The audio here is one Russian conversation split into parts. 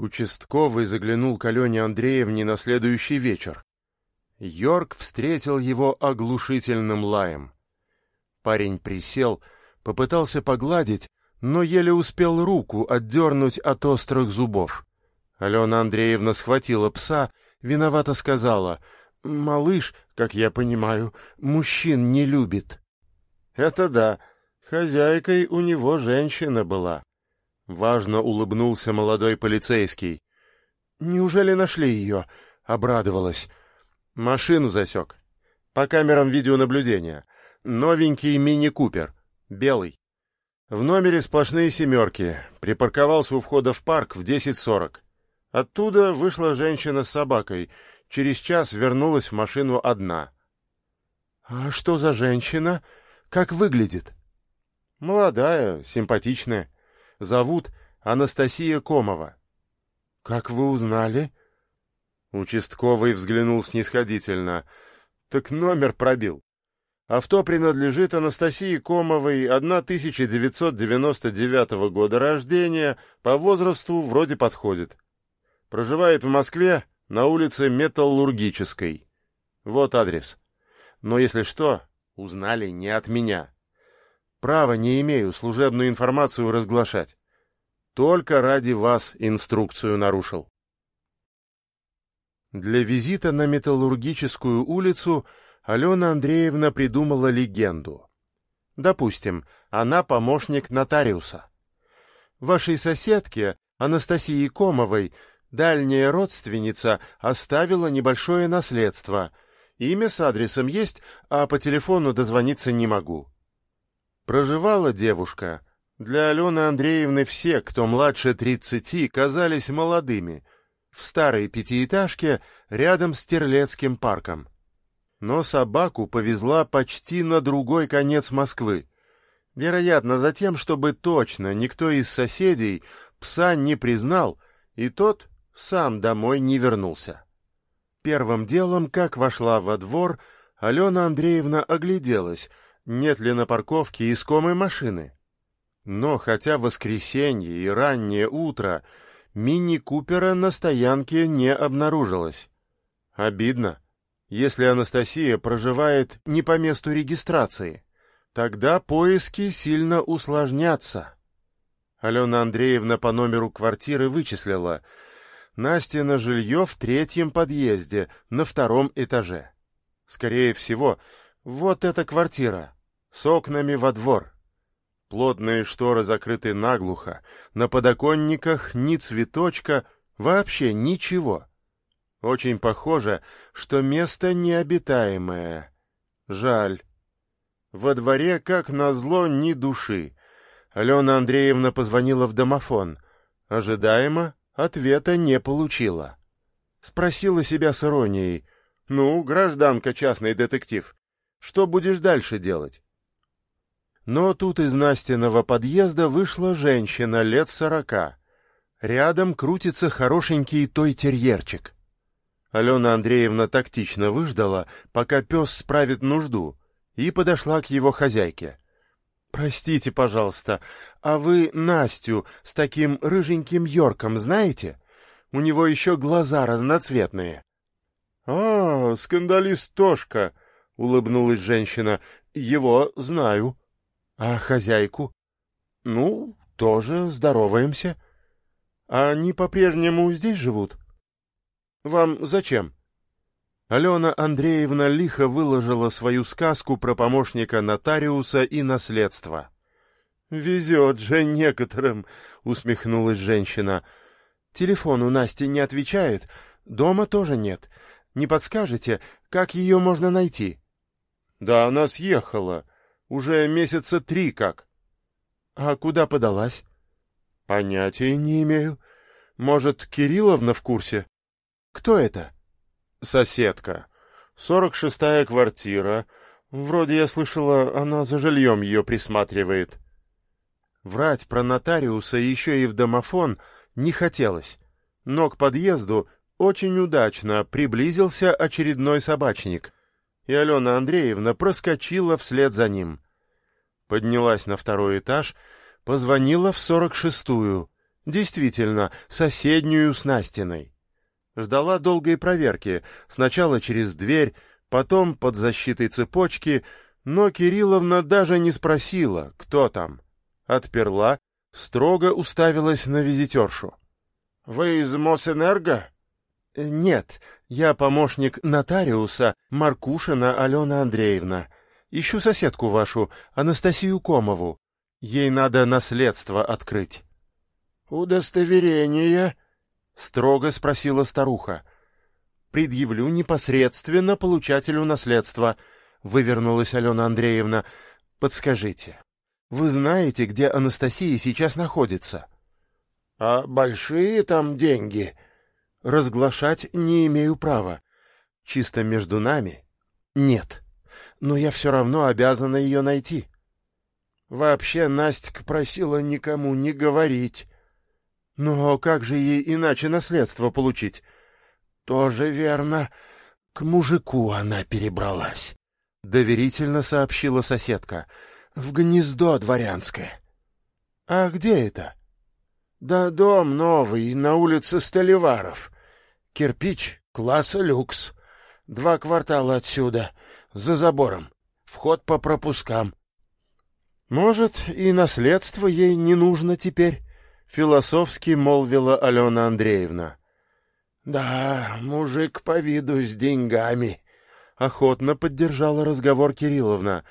Участковый заглянул к Алене Андреевне на следующий вечер. Йорк встретил его оглушительным лаем. Парень присел, попытался погладить, но еле успел руку отдернуть от острых зубов. Алена Андреевна схватила пса, виновато сказала, «Малыш, как я понимаю, мужчин не любит». «Это да, хозяйкой у него женщина была». Важно улыбнулся молодой полицейский. «Неужели нашли ее?» — обрадовалась. «Машину засек. По камерам видеонаблюдения. Новенький мини-купер. Белый. В номере сплошные семерки. Припарковался у входа в парк в 10.40. Оттуда вышла женщина с собакой. Через час вернулась в машину одна». «А что за женщина? Как выглядит?» «Молодая, симпатичная». Зовут Анастасия Комова. — Как вы узнали? Участковый взглянул снисходительно. — Так номер пробил. Авто принадлежит Анастасии Комовой, 1999 года рождения, по возрасту вроде подходит. Проживает в Москве на улице Металлургической. Вот адрес. Но если что, узнали не от меня. Права не имею служебную информацию разглашать. Только ради вас инструкцию нарушил. Для визита на Металлургическую улицу Алена Андреевна придумала легенду. Допустим, она помощник нотариуса. Вашей соседке, Анастасии Комовой, дальняя родственница оставила небольшое наследство. Имя с адресом есть, а по телефону дозвониться не могу. Проживала девушка. Для Алены Андреевны все, кто младше тридцати, казались молодыми. В старой пятиэтажке рядом с Терлецким парком. Но собаку повезла почти на другой конец Москвы. Вероятно, за тем, чтобы точно никто из соседей пса не признал, и тот сам домой не вернулся. Первым делом, как вошла во двор, Алена Андреевна огляделась — нет ли на парковке искомой машины. Но хотя воскресенье и раннее утро мини-купера на стоянке не обнаружилось. Обидно, если Анастасия проживает не по месту регистрации. Тогда поиски сильно усложнятся. Алена Андреевна по номеру квартиры вычислила. Настя на жилье в третьем подъезде, на втором этаже. Скорее всего, вот эта квартира, с окнами во двор. Плотные шторы закрыты наглухо, на подоконниках ни цветочка, вообще ничего. Очень похоже, что место необитаемое. Жаль. Во дворе, как назло, ни души. Алена Андреевна позвонила в домофон. Ожидаемо ответа не получила. Спросила себя с иронией. «Ну, гражданка частный детектив, что будешь дальше делать? Но тут из Настиного подъезда вышла женщина лет сорока. Рядом крутится хорошенький той-терьерчик. Алена Андреевна тактично выждала, пока пес справит нужду, и подошла к его хозяйке. «Простите, пожалуйста, а вы Настю с таким рыженьким Йорком знаете? У него еще глаза разноцветные». «А, скандалист Тошка!» улыбнулась женщина. Его знаю. А хозяйку? Ну, тоже здороваемся. Они по-прежнему здесь живут? Вам зачем? Алена Андреевна лихо выложила свою сказку про помощника нотариуса и наследство. «Везет же некоторым», — усмехнулась женщина. «Телефон у Насти не отвечает, дома тоже нет. Не подскажете, как ее можно найти?» Да она съехала. Уже месяца три как. А куда подалась? Понятия не имею. Может, Кирилловна в курсе? Кто это? Соседка. Сорок шестая квартира. Вроде я слышала, она за жильем ее присматривает. Врать про нотариуса еще и в домофон не хотелось. Но к подъезду очень удачно приблизился очередной собачник — и Алена Андреевна проскочила вслед за ним. Поднялась на второй этаж, позвонила в сорок шестую. Действительно, соседнюю с Настиной. Ждала долгой проверки, сначала через дверь, потом под защитой цепочки, но Кирилловна даже не спросила, кто там. Отперла, строго уставилась на визитершу. — Вы из Мосэнерго? «Э, — Нет, я помощник нотариуса Маркушина Алена Андреевна. Ищу соседку вашу, Анастасию Комову. Ей надо наследство открыть. — Удостоверение? — строго спросила старуха. — Предъявлю непосредственно получателю наследства, — вывернулась Алена Андреевна. — Подскажите, вы знаете, где Анастасия сейчас находится? — А большие там деньги? — Разглашать не имею права. Чисто между нами? — Нет. Но я все равно обязана ее найти. Вообще Настя просила никому не говорить. Но как же ей иначе наследство получить? Тоже верно. К мужику она перебралась. Доверительно сообщила соседка. В гнездо дворянское. А где это? Да дом новый, на улице Столиваров. Кирпич класса люкс. Два квартала отсюда, за забором. Вход по пропускам. Может, и наследство ей не нужно теперь, философски молвила Алена Андреевна. Да, мужик по виду с деньгами, охотно поддержала разговор Кирилловна.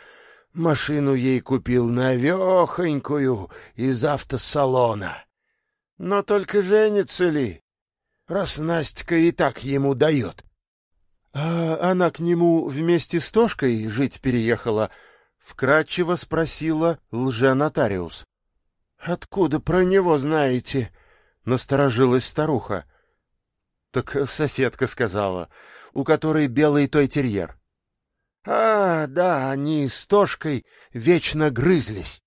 Машину ей купил навехонькую из автосалона. Но только женится ли? Раз Настя и так ему дает. А она к нему вместе с Тошкой жить переехала, вкратчиво спросила лженотариус. Откуда про него знаете? Насторожилась старуха. Так соседка сказала, у которой белый той терьер. А, да, они с Тошкой вечно грызлись.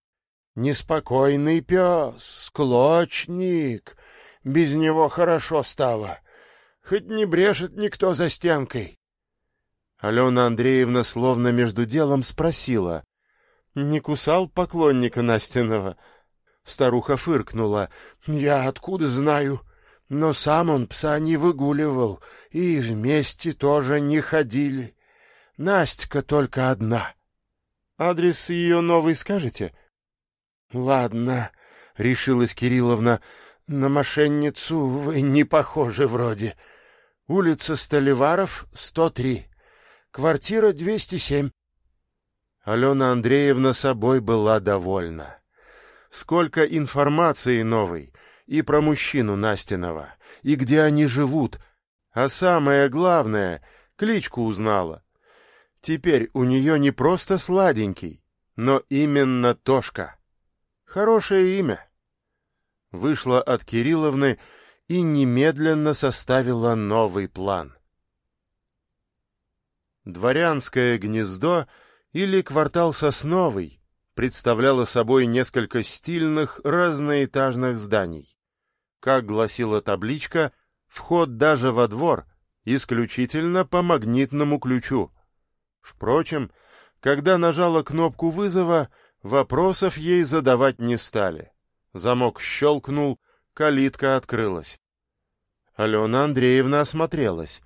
Неспокойный пес, склочник. Без него хорошо стало. Хоть не брешет никто за стенкой. Алена Андреевна словно между делом спросила. Не кусал поклонника Настиного? Старуха фыркнула. Я откуда знаю? Но сам он пса не выгуливал, и вместе тоже не ходили. Настя только одна. Адрес ее новый скажете? Ладно, решилась Кирилловна. На мошенницу вы не похожи вроде. Улица Столиваров, 103. Квартира 207. Алена Андреевна собой была довольна. Сколько информации новой и про мужчину Настиного, и где они живут, а самое главное, кличку узнала. Теперь у нее не просто сладенький, но именно Тошка. Хорошее имя. Вышла от Кирилловны и немедленно составила новый план. Дворянское гнездо — или квартал Сосновый представляло собой несколько стильных разноэтажных зданий. Как гласила табличка, вход даже во двор исключительно по магнитному ключу. Впрочем, когда нажала кнопку вызова, вопросов ей задавать не стали. Замок щелкнул, калитка открылась. Алена Андреевна осмотрелась.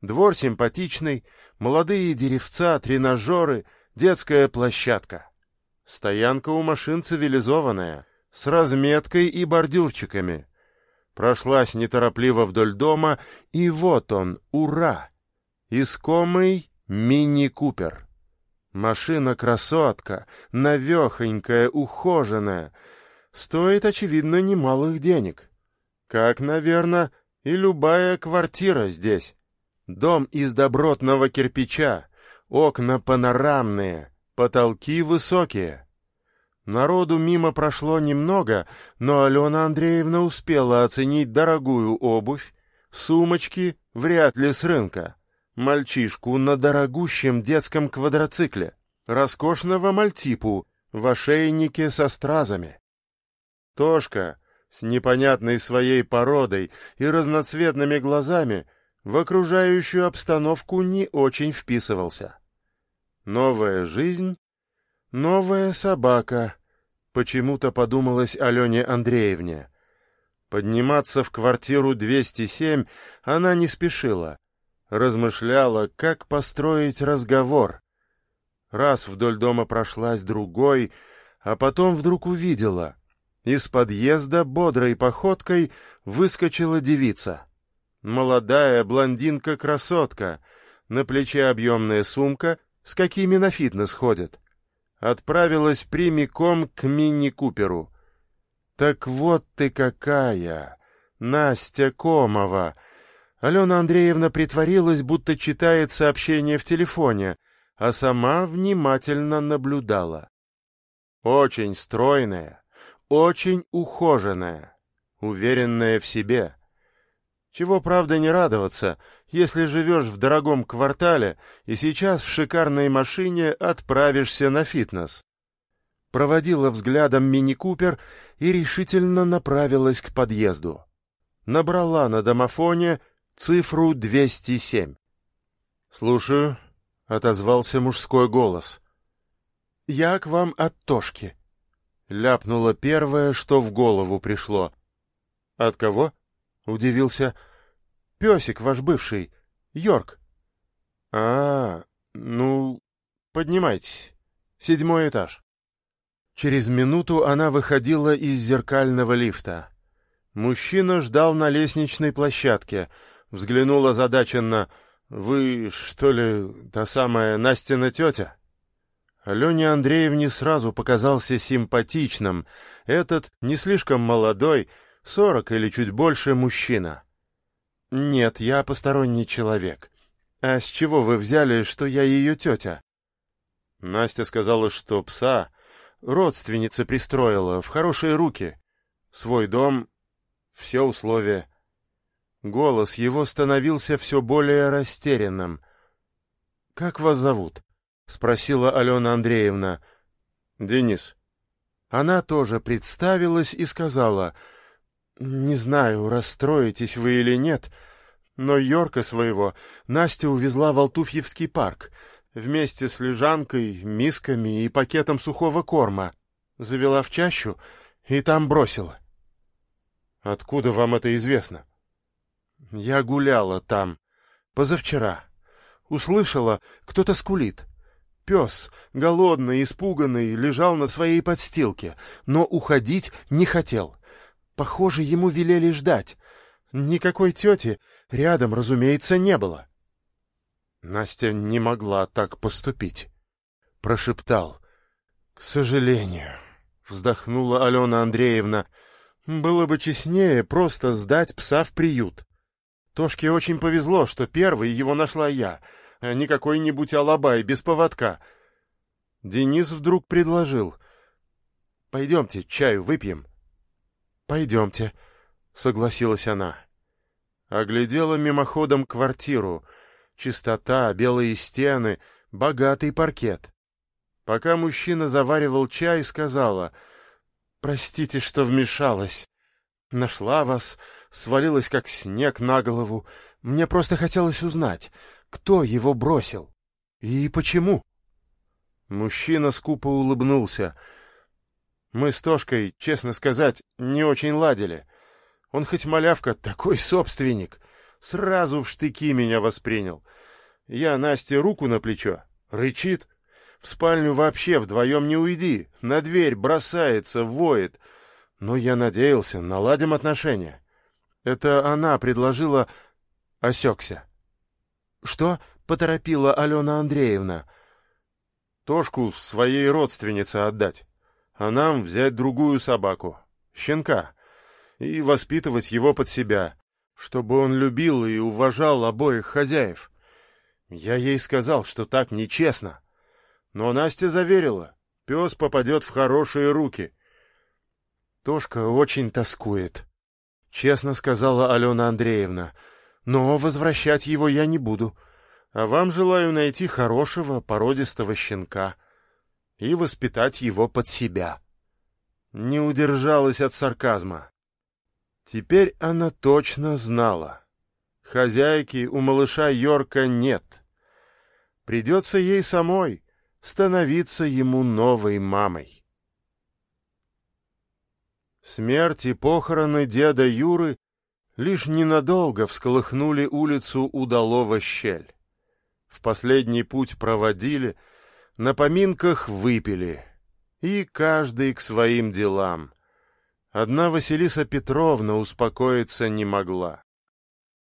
Двор симпатичный, молодые деревца, тренажеры — Детская площадка. Стоянка у машин цивилизованная, с разметкой и бордюрчиками. Прошлась неторопливо вдоль дома, и вот он, ура! Искомый мини-купер. Машина-красотка, навехонькая, ухоженная. Стоит, очевидно, немалых денег. Как, наверное, и любая квартира здесь. Дом из добротного кирпича, Окна панорамные, потолки высокие. Народу мимо прошло немного, но Алена Андреевна успела оценить дорогую обувь, сумочки вряд ли с рынка, мальчишку на дорогущем детском квадроцикле, роскошного мальтипу в ошейнике со стразами. Тошка с непонятной своей породой и разноцветными глазами в окружающую обстановку не очень вписывался. Новая жизнь, новая собака, почему-то подумалось Алене Андреевне. Подниматься в квартиру 207 она не спешила. Размышляла, как построить разговор. Раз вдоль дома прошлась другой, а потом вдруг увидела. Из подъезда бодрой походкой выскочила девица. Молодая блондинка-красотка, на плече объемная сумка, с какими на фитнес ходят. Отправилась прямиком к мини-куперу — так вот ты какая! Настя Комова! Алена Андреевна притворилась, будто читает сообщение в телефоне, а сама внимательно наблюдала. Очень стройная, очень ухоженная, уверенная в себе. Чего, правда, не радоваться, если живешь в дорогом квартале и сейчас в шикарной машине отправишься на фитнес проводила взглядом мини-купер и решительно направилась к подъезду. Набрала на домофоне цифру 207. «Слушаю», — отозвался мужской голос. «Я к вам от Тошки», — ляпнула первое, что в голову пришло. «От кого?» — удивился. «Песик ваш бывший, Йорк». «А, ну, поднимайтесь. Седьмой этаж». Через минуту она выходила из зеркального лифта. Мужчина ждал на лестничной площадке. Взглянул озадаченно. «Вы, что ли, та самая Настина тетя?» Алене Андреевне сразу показался симпатичным. Этот не слишком молодой, сорок или чуть больше мужчина. «Нет, я посторонний человек. А с чего вы взяли, что я ее тетя?» Настя сказала, что пса родственница пристроила, в хорошие руки. Свой дом, все условия. Голос его становился все более растерянным. — Как вас зовут? — спросила Алена Андреевна. — Денис. Она тоже представилась и сказала, — Не знаю, расстроитесь вы или нет, но Йорка своего Настя увезла в Алтуфьевский парк — вместе с лежанкой, мисками и пакетом сухого корма. Завела в чащу и там бросила. Откуда вам это известно? Я гуляла там позавчера. Услышала, кто-то скулит. Пес, голодный, испуганный, лежал на своей подстилке, но уходить не хотел. Похоже, ему велели ждать. Никакой тети рядом, разумеется, не было. Настя не могла так поступить. Прошептал. «К сожалению», — вздохнула Алена Андреевна, — «было бы честнее просто сдать пса в приют. Тошке очень повезло, что первый его нашла я, а не какой-нибудь алабай без поводка». Денис вдруг предложил. «Пойдемте, чаю выпьем». «Пойдемте», — согласилась она. Оглядела мимоходом квартиру — Чистота, белые стены, богатый паркет. Пока мужчина заваривал чай, сказала, «Простите, что вмешалась. Нашла вас, свалилась как снег на голову. Мне просто хотелось узнать, кто его бросил и почему». Мужчина скупо улыбнулся. Мы с Тошкой, честно сказать, не очень ладили. Он хоть малявка, такой собственник. Сразу в штыки меня воспринял. Я Насте руку на плечо. Рычит. В спальню вообще вдвоем не уйди. На дверь бросается, воет. Но я надеялся, наладим отношения. Это она предложила... Осекся. «Что?» — поторопила Алена Андреевна. «Тошку своей родственнице отдать, а нам взять другую собаку, щенка, и воспитывать его под себя чтобы он любил и уважал обоих хозяев. Я ей сказал, что так нечестно. Но Настя заверила, пес попадет в хорошие руки. Тошка очень тоскует, — честно сказала Алена Андреевна. Но возвращать его я не буду. А вам желаю найти хорошего, породистого щенка и воспитать его под себя. Не удержалась от сарказма. Теперь она точно знала. Хозяйки у малыша Йорка нет. Придется ей самой становиться ему новой мамой. Смерть и похороны деда Юры лишь ненадолго всколыхнули улицу удалого щель. В последний путь проводили, на поминках выпили, и каждый к своим делам. Одна Василиса Петровна успокоиться не могла.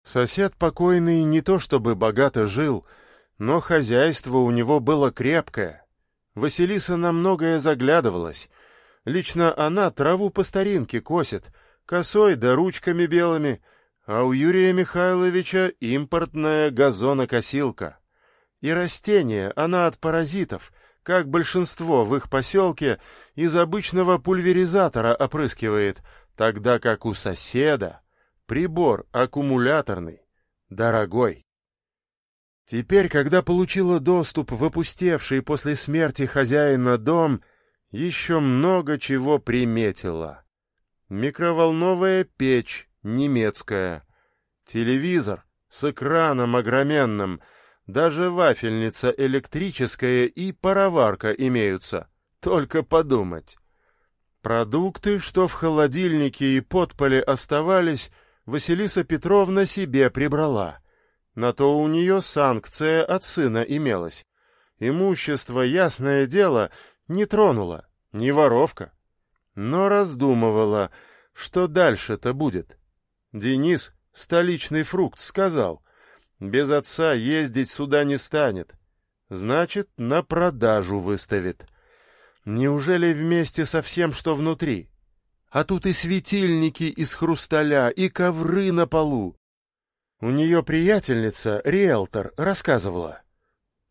Сосед покойный не то чтобы богато жил, но хозяйство у него было крепкое. Василиса на многое заглядывалась. Лично она траву по старинке косит, косой да ручками белыми, а у Юрия Михайловича импортная газонокосилка. И растения она от паразитов, как большинство в их поселке, из обычного пульверизатора опрыскивает, тогда как у соседа прибор аккумуляторный, дорогой. Теперь, когда получила доступ в опустевший после смерти хозяина дом, еще много чего приметила. Микроволновая печь немецкая, телевизор с экраном огроменным, даже вафельница электрическая и пароварка имеются. Только подумать. Продукты, что в холодильнике и подполе оставались, Василиса Петровна себе прибрала. На то у нее санкция от сына имелась. Имущество, ясное дело, не тронула, не воровка. Но раздумывала, что дальше-то будет. Денис, столичный фрукт, сказал, без отца ездить сюда не станет. Значит, на продажу выставит. Неужели вместе со всем, что внутри? А тут и светильники из хрусталя, и ковры на полу. У нее приятельница, риэлтор, рассказывала.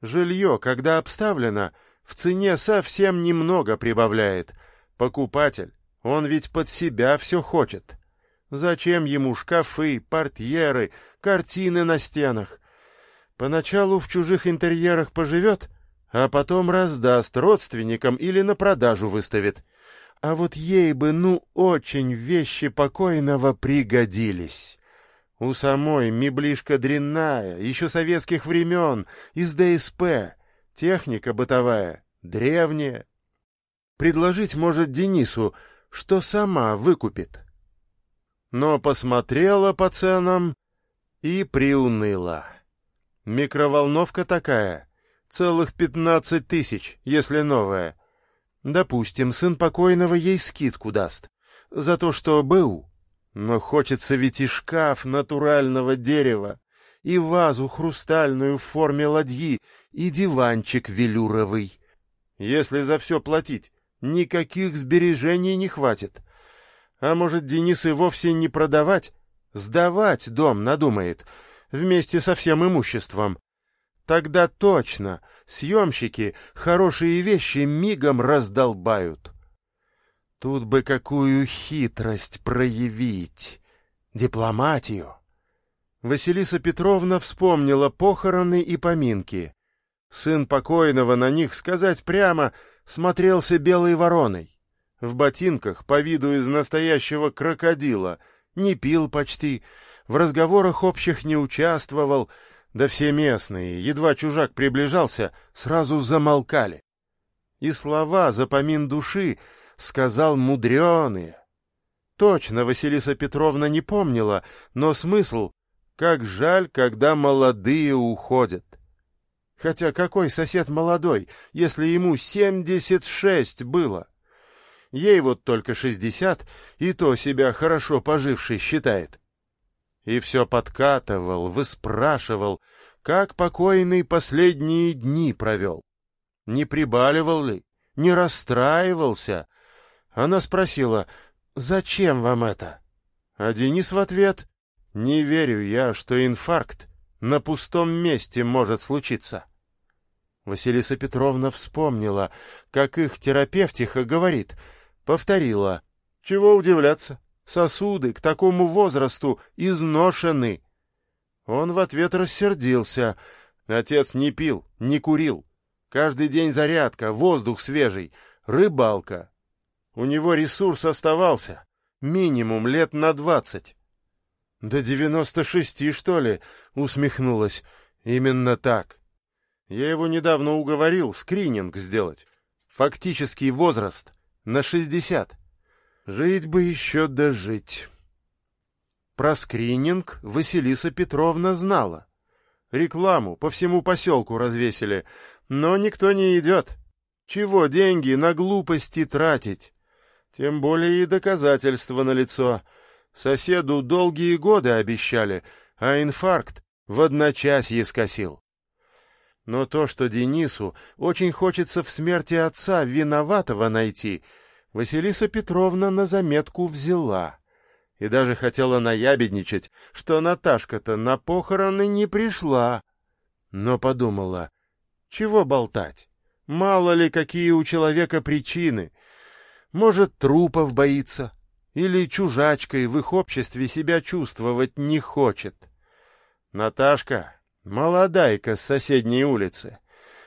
Жилье, когда обставлено, в цене совсем немного прибавляет. Покупатель, он ведь под себя все хочет. Зачем ему шкафы, портьеры, картины на стенах? Поначалу в чужих интерьерах поживет, а потом раздаст родственникам или на продажу выставит. А вот ей бы, ну, очень вещи покойного пригодились. У самой меблишка дрянная, еще советских времен, из ДСП, техника бытовая, древняя. Предложить может Денису, что сама выкупит. Но посмотрела по ценам и приуныла. Микроволновка такая, целых пятнадцать тысяч, если новая. Допустим, сын покойного ей скидку даст за то, что был. Но хочется ведь и шкаф натурального дерева, и вазу хрустальную в форме ладьи, и диванчик велюровый. Если за все платить, никаких сбережений не хватит. А может, Денис и вовсе не продавать, сдавать дом надумает, вместе со всем имуществом. Тогда точно съемщики хорошие вещи мигом раздолбают. Тут бы какую хитрость проявить, дипломатию. Василиса Петровна вспомнила похороны и поминки. Сын покойного на них, сказать прямо, смотрелся белой вороной. В ботинках, по виду из настоящего крокодила, не пил почти, в разговорах общих не участвовал, да все местные, едва чужак приближался, сразу замолкали. И слова за помин души — сказал мудреные. Точно Василиса Петровна не помнила, но смысл — как жаль, когда молодые уходят. Хотя какой сосед молодой, если ему семьдесят шесть было? Ей вот только шестьдесят, и то себя хорошо поживший считает. И все подкатывал, выспрашивал, как покойный последние дни провел. Не прибаливал ли, не расстраивался, она спросила, «Зачем вам это?» А Денис в ответ, «Не верю я, что инфаркт на пустом месте может случиться». Василиса Петровна вспомнила, как их терапевтиха говорит, повторила, «Чего удивляться? Сосуды к такому возрасту изношены». Он в ответ рассердился. Отец не пил, не курил. Каждый день зарядка, воздух свежий, рыбалка, у него ресурс оставался, минимум лет на двадцать. «До девяносто шести, что ли?» — усмехнулась. «Именно так. Я его недавно уговорил скрининг сделать. Фактический возраст на шестьдесят. Жить бы еще дожить. Про скрининг Василиса Петровна знала. Рекламу по всему поселку развесили, но никто не идет. Чего деньги на глупости тратить? Тем более и доказательства налицо. Соседу долгие годы обещали, а инфаркт в одночасье скосил. Но то, что Денису очень хочется в смерти отца виноватого найти, Василиса Петровна на заметку взяла. И даже хотела наябедничать, что Наташка-то на похороны не пришла. Но подумала, чего болтать? Мало ли, какие у человека причины. Может, трупов боится, или чужачкой в их обществе себя чувствовать не хочет. Наташка, молодайка с соседней улицы,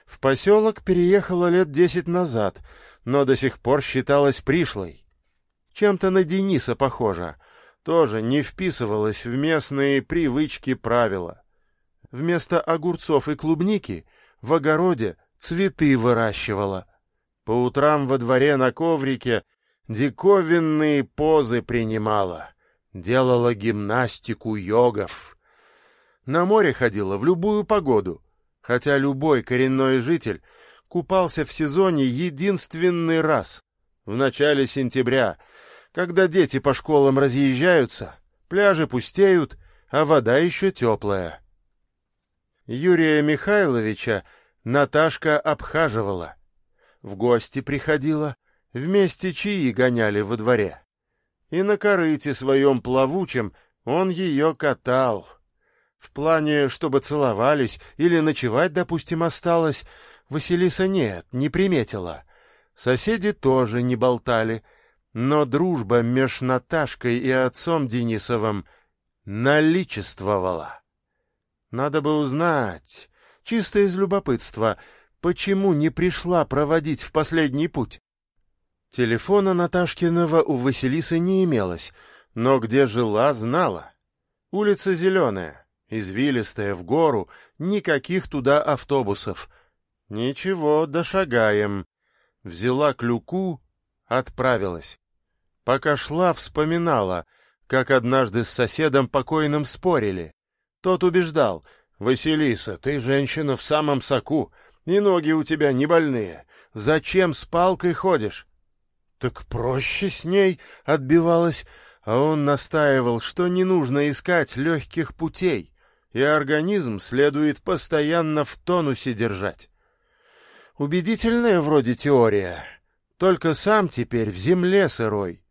в поселок переехала лет десять назад, но до сих пор считалась пришлой. Чем-то на Дениса похожа, тоже не вписывалась в местные привычки правила. Вместо огурцов и клубники в огороде цветы выращивала. По утрам во дворе на коврике диковинные позы принимала, делала гимнастику йогов. На море ходила в любую погоду, хотя любой коренной житель купался в сезоне единственный раз, в начале сентября, когда дети по школам разъезжаются, пляжи пустеют, а вода еще теплая. Юрия Михайловича Наташка обхаживала. В гости приходила, вместе чаи гоняли во дворе. И на корыте своем плавучем он ее катал. В плане, чтобы целовались или ночевать, допустим, осталось, Василиса нет, не приметила. Соседи тоже не болтали, но дружба меж Наташкой и отцом Денисовым наличествовала. Надо бы узнать, чисто из любопытства, почему не пришла проводить в последний путь. Телефона Наташкиного у Василисы не имелось, но где жила, знала. Улица зеленая, извилистая, в гору, никаких туда автобусов. Ничего, дошагаем. Взяла клюку, отправилась. Пока шла, вспоминала, как однажды с соседом покойным спорили. Тот убеждал, «Василиса, ты женщина в самом соку, и ноги у тебя не больные. Зачем с палкой ходишь?» «Так проще с ней», — отбивалась, а он настаивал, что не нужно искать легких путей, и организм следует постоянно в тонусе держать. Убедительная вроде теория, только сам теперь в земле сырой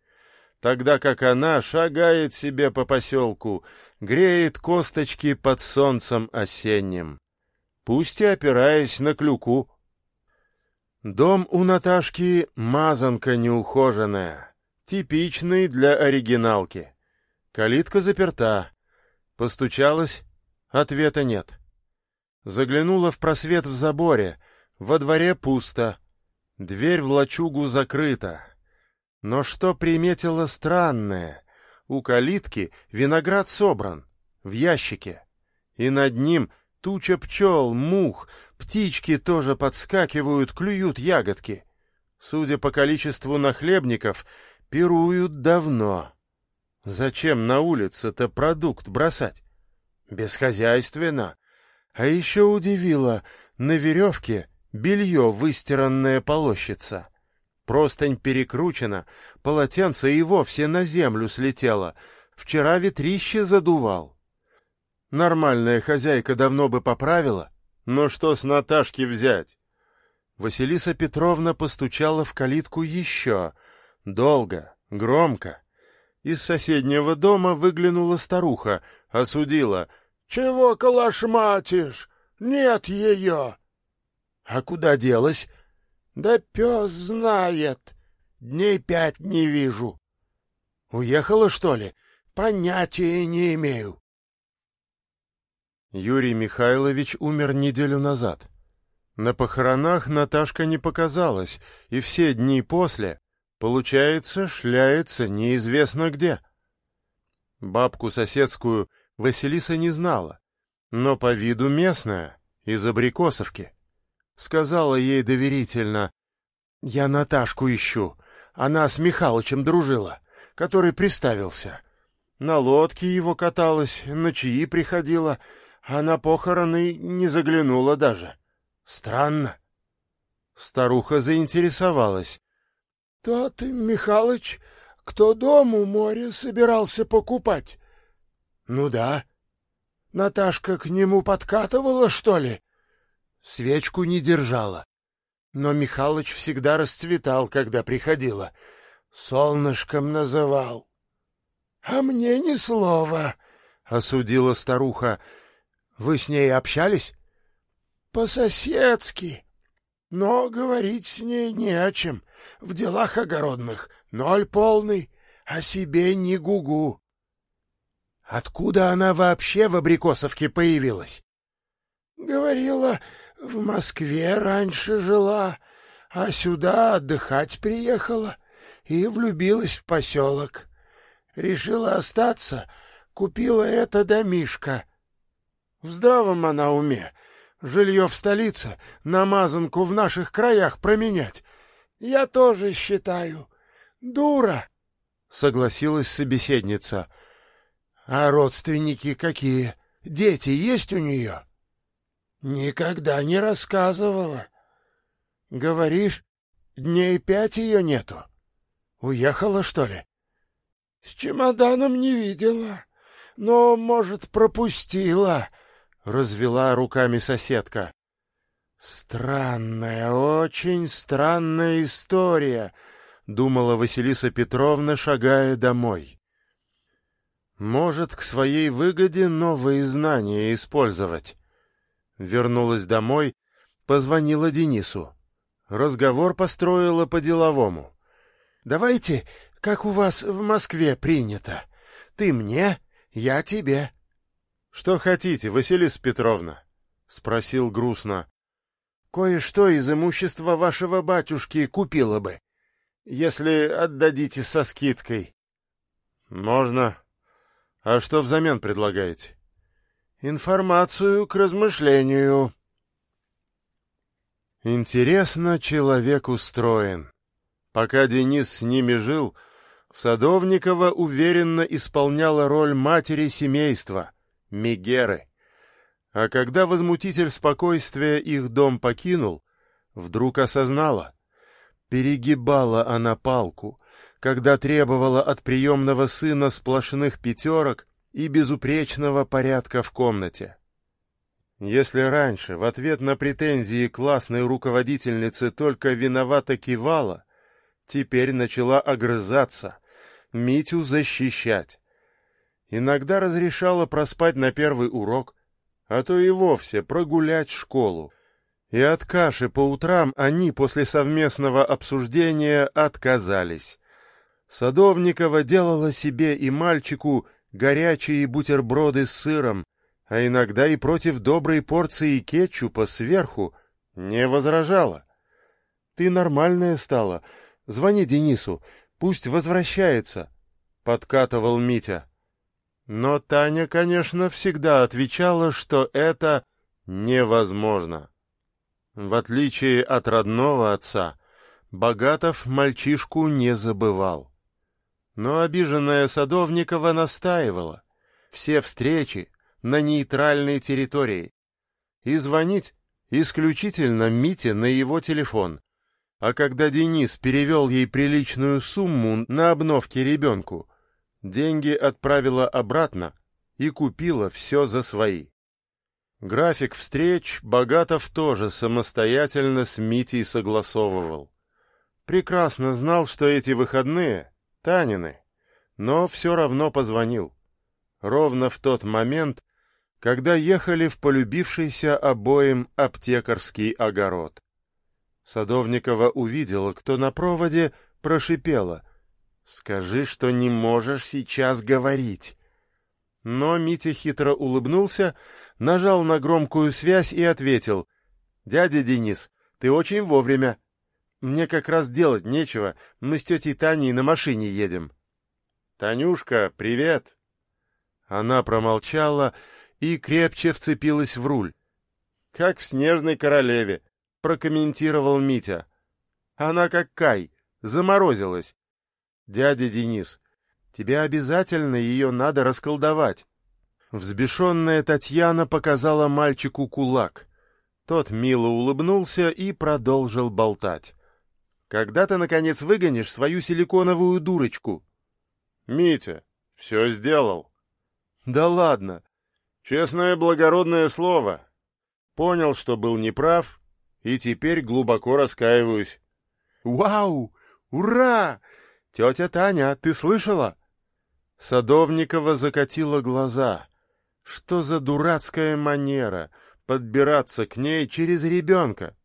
тогда как она шагает себе по поселку, греет косточки под солнцем осенним, пусть и опираясь на клюку. Дом у Наташки мазанка неухоженная, типичный для оригиналки. Калитка заперта. Постучалась, ответа нет. Заглянула в просвет в заборе, во дворе пусто, дверь в лачугу закрыта. Но что приметила странное? У калитки виноград собран, в ящике, и над ним туча пчел, мух, птички тоже подскакивают, клюют ягодки. Судя по количеству нахлебников, пируют давно. Зачем на улице-то продукт бросать? Бесхозяйственно. А еще удивило, на веревке белье выстиранное полощется. Простынь перекручена, полотенце и вовсе на землю слетело. Вчера ветрище задувал. Нормальная хозяйка давно бы поправила, но что с Наташки взять? Василиса Петровна постучала в калитку еще, долго, громко. Из соседнего дома выглянула старуха, осудила. — Чего калашматишь? Нет ее! — А куда делась? Да пес знает. Дней пять не вижу. Уехала, что ли? Понятия не имею. Юрий Михайлович умер неделю назад. На похоронах Наташка не показалась, и все дни после, получается, шляется неизвестно где. Бабку соседскую Василиса не знала, но по виду местная, из Абрикосовки. Сказала ей доверительно, «Я Наташку ищу. Она с Михалычем дружила, который приставился. На лодке его каталась, на чаи приходила, а на похороны не заглянула даже. Странно. Старуха заинтересовалась. — Тот Михалыч, кто дом у моря собирался покупать? — Ну да. Наташка к нему подкатывала, что ли? Свечку не держала. Но Михалыч всегда расцветал, когда приходила. Солнышком называл. — А мне ни слова, — осудила старуха. — Вы с ней общались? — По-соседски. Но говорить с ней не о чем. В делах огородных ноль полный, о себе ни гугу. Откуда она вообще в Абрикосовке появилась? Говорила, в Москве раньше жила, а сюда отдыхать приехала и влюбилась в поселок. Решила остаться, купила это домишко. В здравом она уме. Жилье в столице, намазанку в наших краях променять. Я тоже считаю. Дура, — согласилась собеседница. — А родственники какие? Дети есть у нее? Никогда не рассказывала. Говоришь, дней пять ее нету. Уехала, что ли? С чемоданом не видела, но, может, пропустила, — развела руками соседка. Странная, очень странная история, — думала Василиса Петровна, шагая домой. Может, к своей выгоде новые знания использовать. Вернулась домой, позвонила Денису. Разговор построила по-деловому. «Давайте, как у вас в Москве принято. Ты мне, я тебе». «Что хотите, Василиса Петровна?» — спросил грустно. «Кое-что из имущества вашего батюшки купила бы, если отдадите со скидкой». «Можно. А что взамен предлагаете?» Информацию к размышлению. Интересно человек устроен. Пока Денис с ними жил, Садовникова уверенно исполняла роль матери семейства, Мегеры. А когда возмутитель спокойствия их дом покинул, вдруг осознала. Перегибала она палку, когда требовала от приемного сына сплошных пятерок и безупречного порядка в комнате. Если раньше в ответ на претензии классной руководительницы только виновато кивала, теперь начала огрызаться, Митю защищать. Иногда разрешала проспать на первый урок, а то и вовсе прогулять школу. И от каши по утрам они после совместного обсуждения отказались. Садовникова делала себе и мальчику горячие бутерброды с сыром, а иногда и против доброй порции кетчупа сверху, не возражала. «Ты нормальная стала. Звони Денису, пусть возвращается», — подкатывал Митя. Но Таня, конечно, всегда отвечала, что это невозможно. В отличие от родного отца, Богатов мальчишку не забывал. Но обиженная Садовникова настаивала. Все встречи на нейтральной территории. И звонить исключительно Мите на его телефон. А когда Денис перевел ей приличную сумму на обновки ребенку, деньги отправила обратно и купила все за свои. График встреч Богатов тоже самостоятельно с Митей согласовывал. Прекрасно знал, что эти выходные Танины, но все равно позвонил. Ровно в тот момент, когда ехали в полюбившийся обоим аптекарский огород. Садовникова увидела, кто на проводе, прошипела. «Скажи, что не можешь сейчас говорить». Но Митя хитро улыбнулся, нажал на громкую связь и ответил. «Дядя Денис, ты очень вовремя. Мне как раз делать нечего, мы с тетей Таней на машине едем. «Танюшка, привет!» Она промолчала и крепче вцепилась в руль. «Как в «Снежной королеве», — прокомментировал Митя. «Она как Кай, заморозилась. Дядя Денис, тебе обязательно ее надо расколдовать. Взбешенная Татьяна показала мальчику кулак. Тот мило улыбнулся и продолжил болтать. «Когда ты, наконец, выгонишь свою силиконовую дурочку?» «Митя, все сделал». «Да ладно. Честное благородное слово. Понял, что был неправ, и теперь глубоко раскаиваюсь». «Вау! Ура! Тетя Таня, ты слышала?» Садовникова закатила глаза. «Что за дурацкая манера подбираться к ней через ребенка?»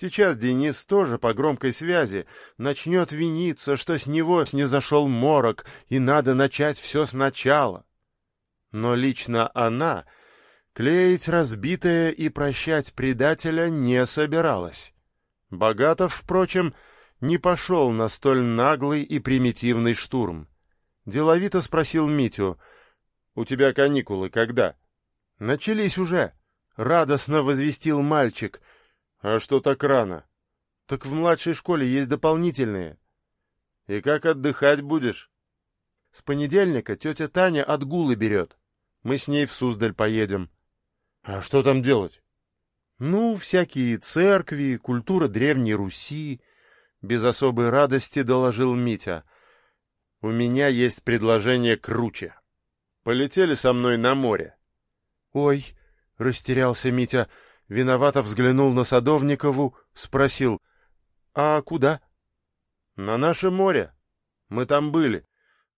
Сейчас Денис тоже по громкой связи начнет виниться, что с него снизошел морок, и надо начать все сначала. Но лично она клеить разбитое и прощать предателя не собиралась. Богатов, впрочем, не пошел на столь наглый и примитивный штурм. Деловито спросил Митю, «У тебя каникулы когда?» «Начались уже», — радостно возвестил мальчик. «А что так рано?» «Так в младшей школе есть дополнительные». «И как отдыхать будешь?» «С понедельника тетя Таня отгулы берет. Мы с ней в Суздаль поедем». «А что там делать?» «Ну, всякие церкви, культура Древней Руси», — без особой радости доложил Митя. «У меня есть предложение круче. Полетели со мной на море». «Ой», — растерялся Митя, виновато взглянул на Садовникову, спросил, «А куда?» «На наше море. Мы там были.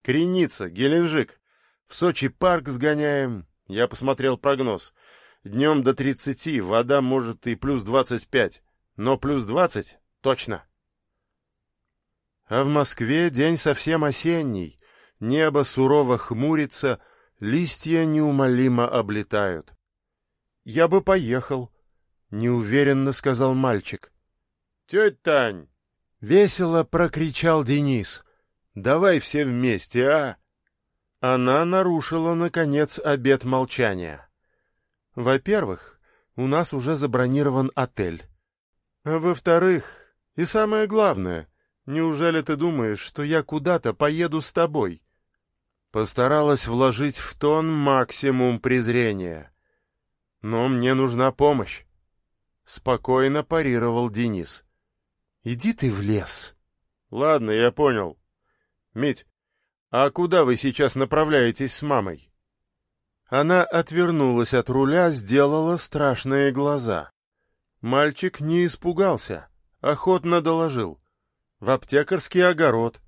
Креница, Геленджик. В Сочи парк сгоняем. Я посмотрел прогноз. Днем до тридцати, вода может и плюс двадцать пять, но плюс двадцать точно. А в Москве день совсем осенний, небо сурово хмурится, листья неумолимо облетают. «Я бы поехал», — неуверенно сказал мальчик. «Тетя Тань!» — весело прокричал Денис. «Давай все вместе, а?» Она нарушила, наконец, обет молчания. Во-первых, у нас уже забронирован отель. А во-вторых, и самое главное, неужели ты думаешь, что я куда-то поеду с тобой? Постаралась вложить в тон максимум презрения. Но мне нужна помощь. Спокойно парировал Денис. Иди ты в лес. Ладно, я понял. Мить, а куда вы сейчас направляетесь с мамой? Она отвернулась от руля, сделала страшные глаза. Мальчик не испугался, охотно доложил. В аптекарский огород.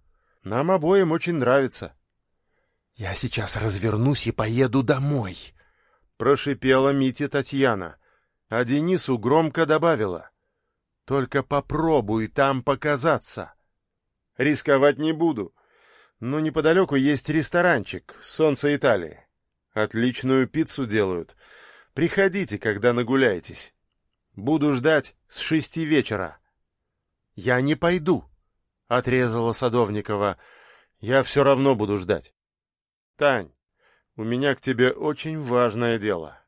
Нам обоим очень нравится. — Я сейчас развернусь и поеду домой, — прошипела Мите Татьяна, а Денису громко добавила. — Только попробуй там показаться. — Рисковать не буду. Но неподалеку есть ресторанчик «Солнце Италии». Отличную пиццу делают. Приходите, когда нагуляетесь. Буду ждать с шести вечера. — Я не пойду, — отрезала Садовникова. — Я все равно буду ждать. — Тань, у меня к тебе очень важное дело.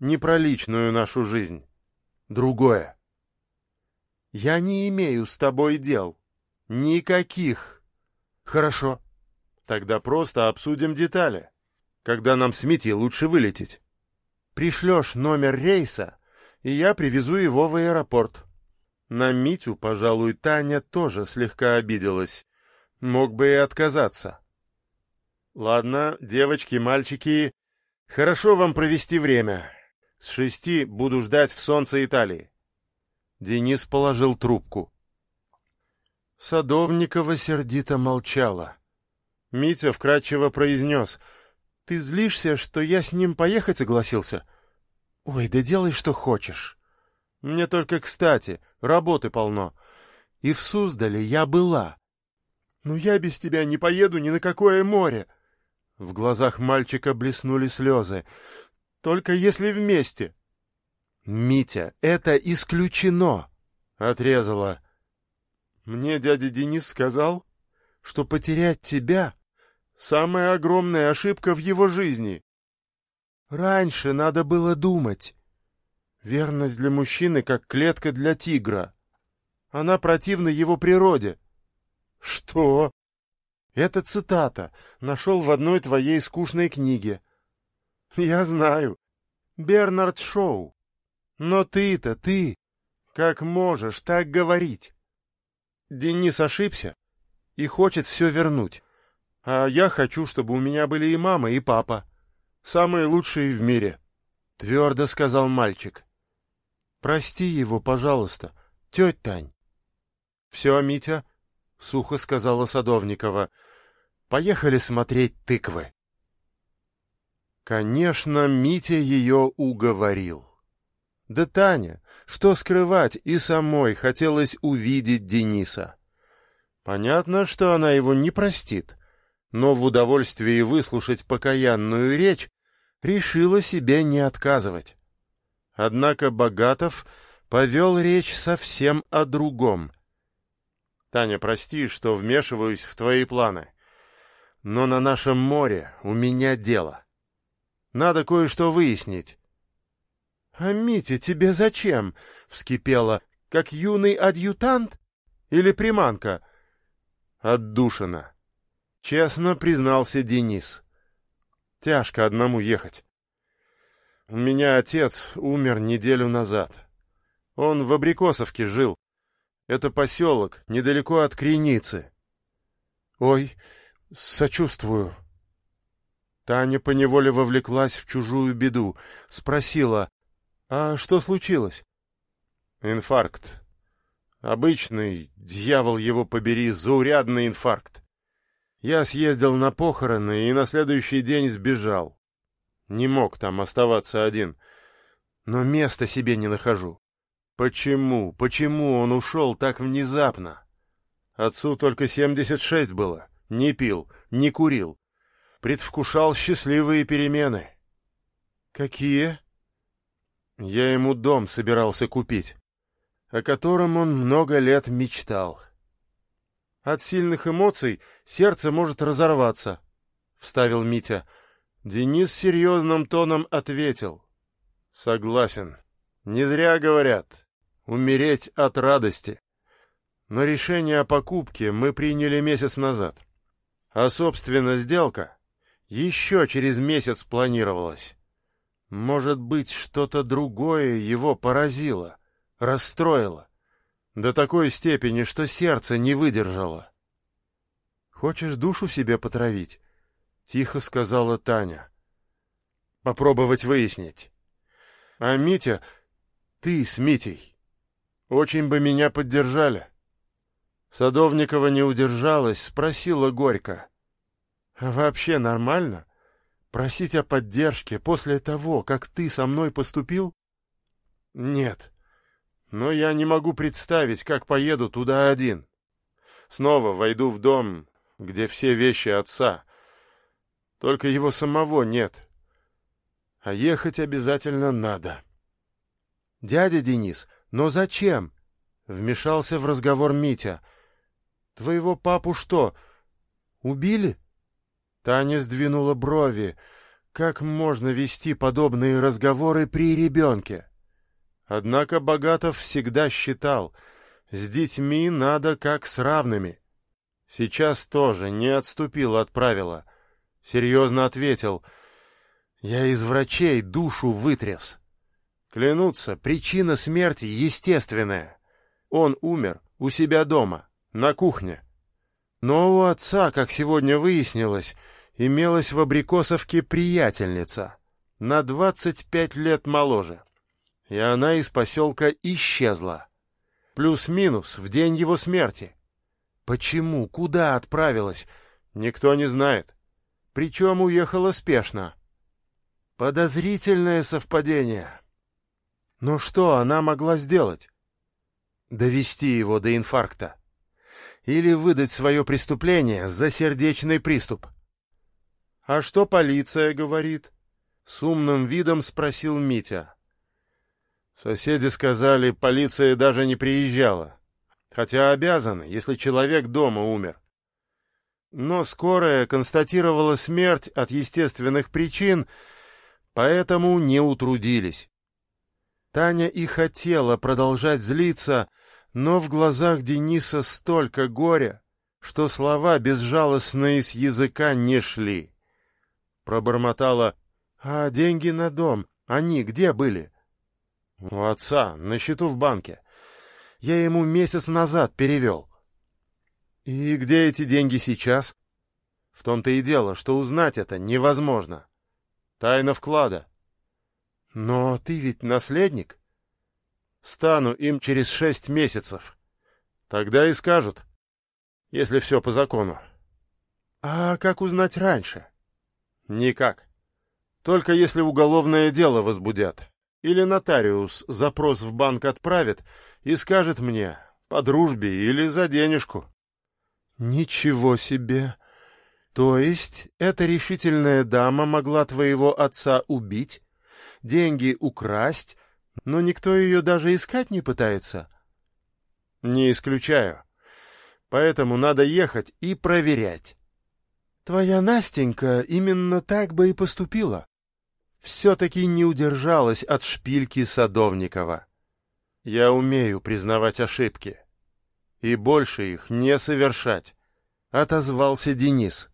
Не про личную нашу жизнь. Другое. — Я не имею с тобой дел. Никаких. — Хорошо. Тогда просто обсудим детали. — когда нам с Митей лучше вылететь. Пришлешь номер рейса, и я привезу его в аэропорт. На Митю, пожалуй, Таня тоже слегка обиделась. Мог бы и отказаться. Ладно, девочки, мальчики, хорошо вам провести время. С шести буду ждать в солнце Италии. Денис положил трубку. Садовникова сердито молчала. Митя вкратчиво произнес — ты злишься, что я с ним поехать согласился? Ой, да делай, что хочешь. Мне только кстати, работы полно. И в Суздале я была. Но я без тебя не поеду ни на какое море. В глазах мальчика блеснули слезы. Только если вместе. Митя, это исключено, отрезала. Мне дядя Денис сказал, что потерять тебя Самая огромная ошибка в его жизни. Раньше надо было думать. Верность для мужчины как клетка для тигра. Она противна его природе. Что? Это цитата. Нашел в одной твоей скучной книге. Я знаю. Бернард Шоу. Но ты-то, ты, как можешь так говорить? Денис ошибся и хочет все вернуть. А я хочу, чтобы у меня были и мама, и папа. Самые лучшие в мире. Твердо сказал мальчик. Прости его, пожалуйста, тетя Тань. Все, Митя, сухо сказала Садовникова. Поехали смотреть тыквы. Конечно, Митя ее уговорил. Да Таня, что скрывать, и самой хотелось увидеть Дениса. Понятно, что она его не простит, но в удовольствии выслушать покаянную речь решила себе не отказывать. Однако Богатов повел речь совсем о другом. «Таня, прости, что вмешиваюсь в твои планы, но на нашем море у меня дело». Надо кое-что выяснить. — А Митя тебе зачем? — вскипела. — Как юный адъютант? Или приманка? — Отдушина. Честно признался Денис. Тяжко одному ехать. У меня отец умер неделю назад. Он в Абрикосовке жил. Это поселок, недалеко от Креницы. — Ой, сочувствую, Таня поневоле вовлеклась в чужую беду, спросила, «А что случилось?» «Инфаркт. Обычный, дьявол его побери, заурядный инфаркт. Я съездил на похороны и на следующий день сбежал. Не мог там оставаться один, но места себе не нахожу. Почему, почему он ушел так внезапно? Отцу только семьдесят шесть было, не пил, не курил, предвкушал счастливые перемены. Какие? Я ему дом собирался купить, о котором он много лет мечтал. От сильных эмоций сердце может разорваться, вставил Митя. Денис серьезным тоном ответил. Согласен. Не зря говорят. Умереть от радости. Но решение о покупке мы приняли месяц назад. А, собственно, сделка еще через месяц планировалось. Может быть, что-то другое его поразило, расстроило. До такой степени, что сердце не выдержало. «Хочешь душу себе потравить?» — тихо сказала Таня. «Попробовать выяснить. А Митя, ты с Митей, очень бы меня поддержали». Садовникова не удержалась, спросила горько. Вообще нормально? Просить о поддержке после того, как ты со мной поступил? Нет. Но я не могу представить, как поеду туда один. Снова войду в дом, где все вещи отца. Только его самого нет. А ехать обязательно надо. Дядя Денис, но зачем? Вмешался в разговор Митя. Твоего папу что, убили? — Таня сдвинула брови. Как можно вести подобные разговоры при ребенке? Однако Богатов всегда считал, с детьми надо как с равными. Сейчас тоже не отступил от правила. Серьезно ответил, «Я из врачей душу вытряс. Клянутся, причина смерти естественная. Он умер у себя дома, на кухне. Но у отца, как сегодня выяснилось, имелась в Абрикосовке приятельница, на двадцать пять лет моложе, и она из поселка исчезла. Плюс-минус в день его смерти. Почему, куда отправилась, никто не знает. Причем уехала спешно. Подозрительное совпадение. Но что она могла сделать? Довести его до инфаркта. Или выдать свое преступление за сердечный приступ. — «А что полиция говорит?» — с умным видом спросил Митя. Соседи сказали, полиция даже не приезжала. Хотя обязаны, если человек дома умер. Но скорая констатировала смерть от естественных причин, поэтому не утрудились. Таня и хотела продолжать злиться, но в глазах Дениса столько горя, что слова безжалостные с языка не шли. Пробормотала, «А деньги на дом, они где были?» «У отца, на счету в банке. Я ему месяц назад перевел». «И где эти деньги сейчас?» «В том-то и дело, что узнать это невозможно. Тайна вклада». «Но ты ведь наследник?» «Стану им через шесть месяцев. Тогда и скажут, если все по закону». «А как узнать раньше?» «Никак. Только если уголовное дело возбудят. Или нотариус запрос в банк отправит и скажет мне по дружбе или за денежку». «Ничего себе! То есть эта решительная дама могла твоего отца убить, деньги украсть, но никто ее даже искать не пытается?» «Не исключаю. Поэтому надо ехать и проверять». «Твоя Настенька именно так бы и поступила. Все-таки не удержалась от шпильки Садовникова. Я умею признавать ошибки» и больше их не совершать, — отозвался Денис.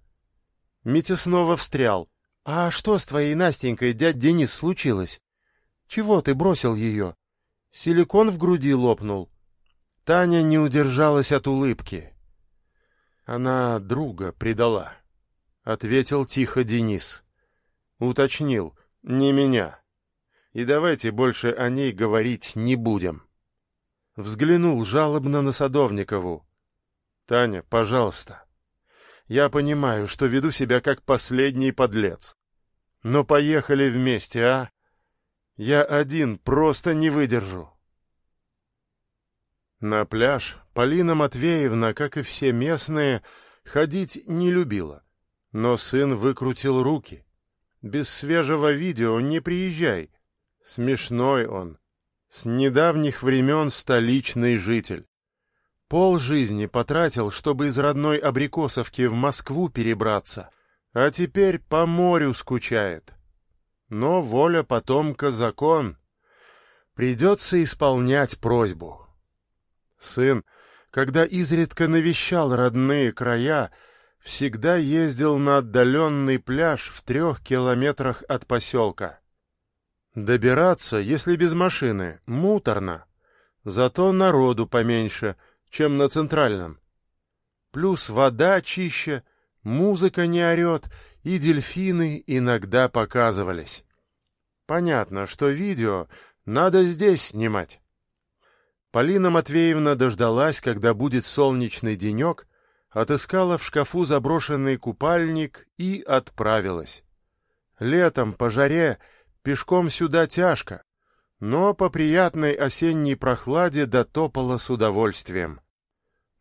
Митя снова встрял. — А что с твоей Настенькой, дядь Денис, случилось? Чего ты бросил ее? Силикон в груди лопнул. Таня не удержалась от улыбки. Она друга предала, — ответил тихо Денис. Уточнил, не меня. И давайте больше о ней говорить не будем. Взглянул жалобно на Садовникову. «Таня, пожалуйста. Я понимаю, что веду себя как последний подлец. Но поехали вместе, а? Я один просто не выдержу». На пляж Полина Матвеевна, как и все местные, ходить не любила. Но сын выкрутил руки. «Без свежего видео не приезжай. Смешной он, с недавних времен столичный житель. Пол жизни потратил, чтобы из родной Абрикосовки в Москву перебраться, а теперь по морю скучает. Но воля потомка — закон. Придется исполнять просьбу. Сын, когда изредка навещал родные края, всегда ездил на отдаленный пляж в трех километрах от поселка. Добираться, если без машины, муторно. Зато народу поменьше, чем на центральном. Плюс вода чище, музыка не орет, и дельфины иногда показывались. Понятно, что видео надо здесь снимать. Полина Матвеевна дождалась, когда будет солнечный денек, отыскала в шкафу заброшенный купальник и отправилась. Летом по жаре Пешком сюда тяжко, но по приятной осенней прохладе дотопала с удовольствием.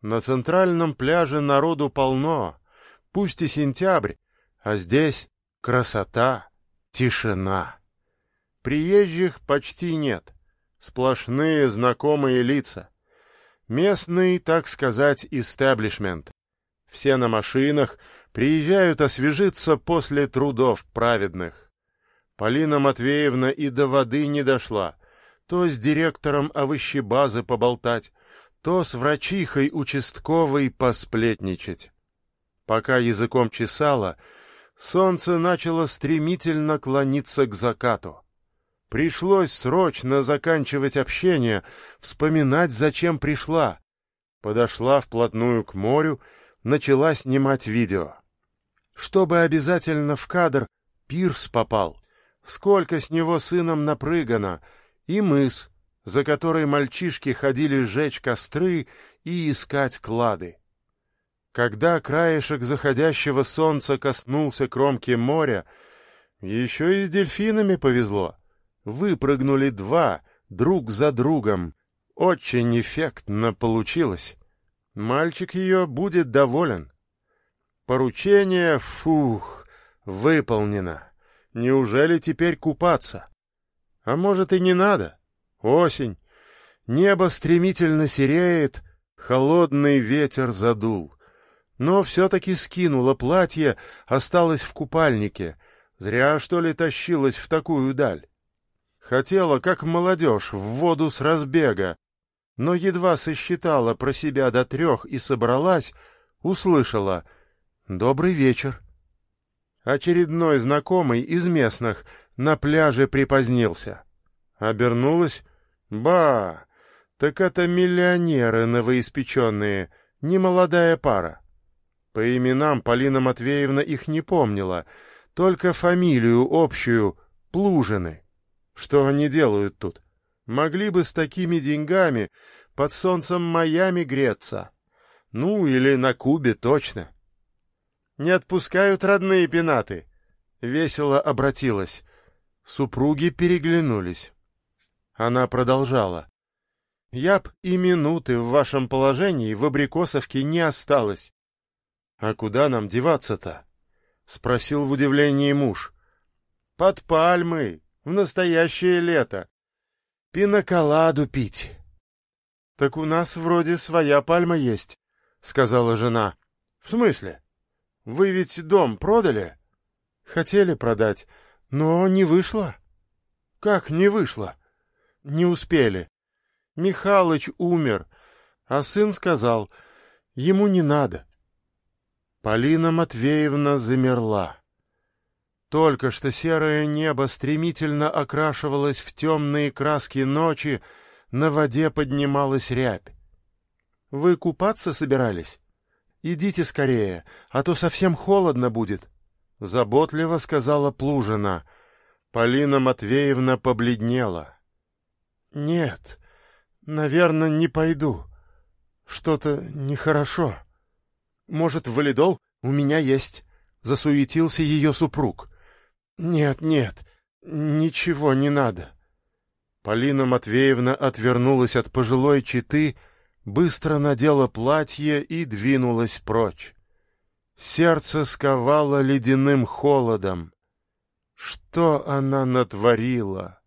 На центральном пляже народу полно, пусть и сентябрь, а здесь красота, тишина. Приезжих почти нет, сплошные знакомые лица. Местный, так сказать, истеблишмент. Все на машинах приезжают освежиться после трудов праведных. Полина Матвеевна и до воды не дошла. То с директором овощебазы поболтать, то с врачихой участковой посплетничать. Пока языком чесала, солнце начало стремительно клониться к закату. Пришлось срочно заканчивать общение, вспоминать, зачем пришла. Подошла вплотную к морю, начала снимать видео. Чтобы обязательно в кадр пирс попал. Сколько с него сыном напрыгано, и мыс, за которой мальчишки ходили сжечь костры и искать клады. Когда краешек заходящего солнца коснулся кромки моря, еще и с дельфинами повезло. Выпрыгнули два, друг за другом. Очень эффектно получилось. Мальчик ее будет доволен. Поручение, фух, выполнено. Неужели теперь купаться? А может и не надо? Осень. Небо стремительно сереет, холодный ветер задул. Но все-таки скинула платье, осталась в купальнике. Зря, что ли, тащилась в такую даль. Хотела, как молодежь, в воду с разбега, но едва сосчитала про себя до трех и собралась, услышала «Добрый вечер». Очередной знакомый из местных на пляже припозднился. Обернулась «Ба, так это миллионеры новоиспеченные, немолодая пара». По именам Полина Матвеевна их не помнила, только фамилию общую — Плужины. Что они делают тут? Могли бы с такими деньгами под солнцем Майами греться. Ну, или на Кубе точно. Не отпускают родные пенаты. Весело обратилась. Супруги переглянулись. Она продолжала. Я б и минуты в вашем положении в Абрикосовке не осталось. А куда нам деваться-то? Спросил в удивлении муж. Под пальмой, в настоящее лето. Пиноколаду пить. — Так у нас вроде своя пальма есть, — сказала жена. — В смысле? Вы ведь дом продали? — Хотели продать, но не вышло. — Как не вышло? — Не успели. Михалыч умер, а сын сказал, ему не надо. Полина Матвеевна замерла. Только что серое небо стремительно окрашивалось в темные краски ночи, на воде поднималась рябь. — Вы купаться собирались? Идите скорее, а то совсем холодно будет, — заботливо сказала Плужина. Полина Матвеевна побледнела. — Нет, наверное, не пойду. Что-то нехорошо. Может, валидол у меня есть? — засуетился ее супруг. — Нет, нет, ничего не надо. Полина Матвеевна отвернулась от пожилой четы, быстро надела платье и двинулась прочь. Сердце сковало ледяным холодом. Что она натворила?